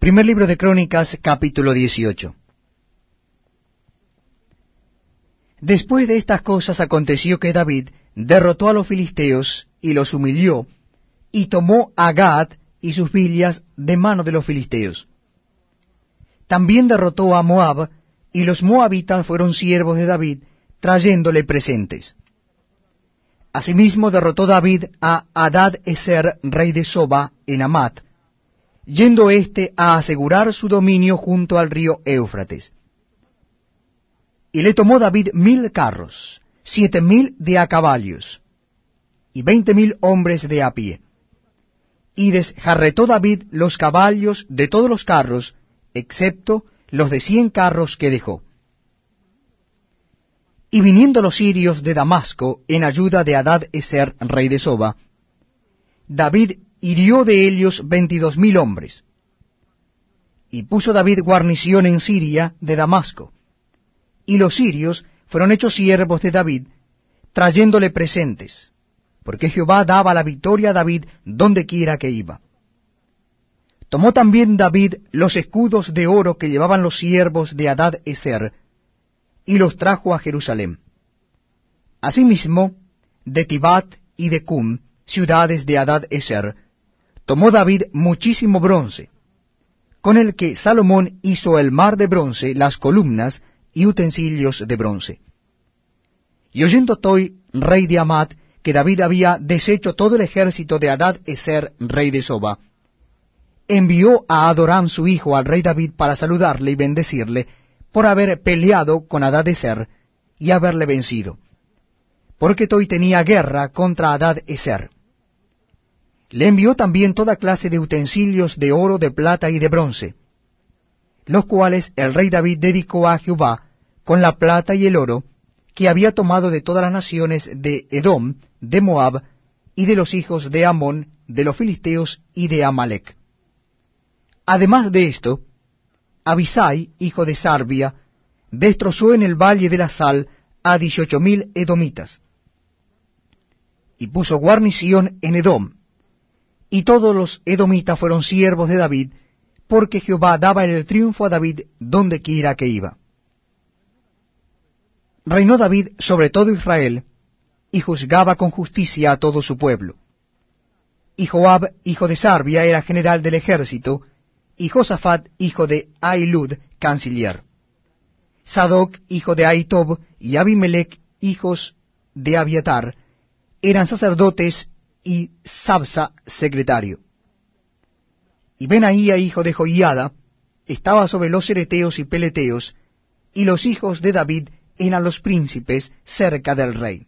Primer libro de Crónicas, capítulo 18. Después de estas cosas aconteció que David derrotó a los filisteos y los humilló, y tomó a Gad y sus villas de mano de los filisteos. También derrotó a Moab, y los moabitas fueron siervos de David, trayéndole presentes. Asimismo derrotó David a Adad Eser, rey de Soba, en Amat, yendo éste a asegurar su dominio junto al río Éufrates. Y le tomó David mil carros, siete mil de a caballos, y veinte mil hombres de a pie. Y desjarretó David los caballos de todos los carros, excepto los de cien carros que dejó. Y viniendo los sirios de Damasco en ayuda de Adad Eser, rey de Soba, David hirió de ellos veintidós mil hombres. Y puso David guarnición en Siria de Damasco. Y los sirios fueron hechos siervos de David, trayéndole presentes, porque Jehová daba la victoria a David donde quiera que iba. Tomó también David los escudos de oro que llevaban los siervos de Adad Eser, y los trajo a Jerusalén. Asimismo, de Tibat y de Cum, ciudades de Adad Eser, tomó David muchísimo bronce, con el que Salomón hizo el mar de bronce, las columnas y utensilios de bronce. Y oyendo Toy, rey de Amat, que David había deshecho todo el ejército de Adad Eser, rey de Soba, envió a Adoram su hijo al rey David para saludarle y bendecirle por haber peleado con Adad Eser y haberle vencido, porque Toy tenía guerra contra Adad Eser. Le envió también toda clase de utensilios de oro, de plata y de bronce, los cuales el rey David dedicó a Jehová con la plata y el oro que había tomado de todas las naciones de Edom, de Moab, y de los hijos de Amón, de los filisteos y de Amalek. Además de esto, Abisai, hijo de Sarbia, destrozó en el valle de la sal a dieciocho mil edomitas, y puso guarnición en Edom, y todos los edomitas fueron siervos de David, porque Jehová daba el triunfo a David donde quiera que iba. Reinó David sobre todo Israel, y juzgaba con justicia a todo su pueblo. Y Joab, hijo de Sarbia, era general del ejército, y Josafat, hijo de Ailud, canciller. Sadoc, hijo de Aitob, y Abimelech, hijos de Abiatar, eran sacerdotes y Sabsa secretario. Y Benaía, hijo de Joiada, estaba sobre los ereteos y peleteos, y los hijos de David eran los príncipes cerca del rey.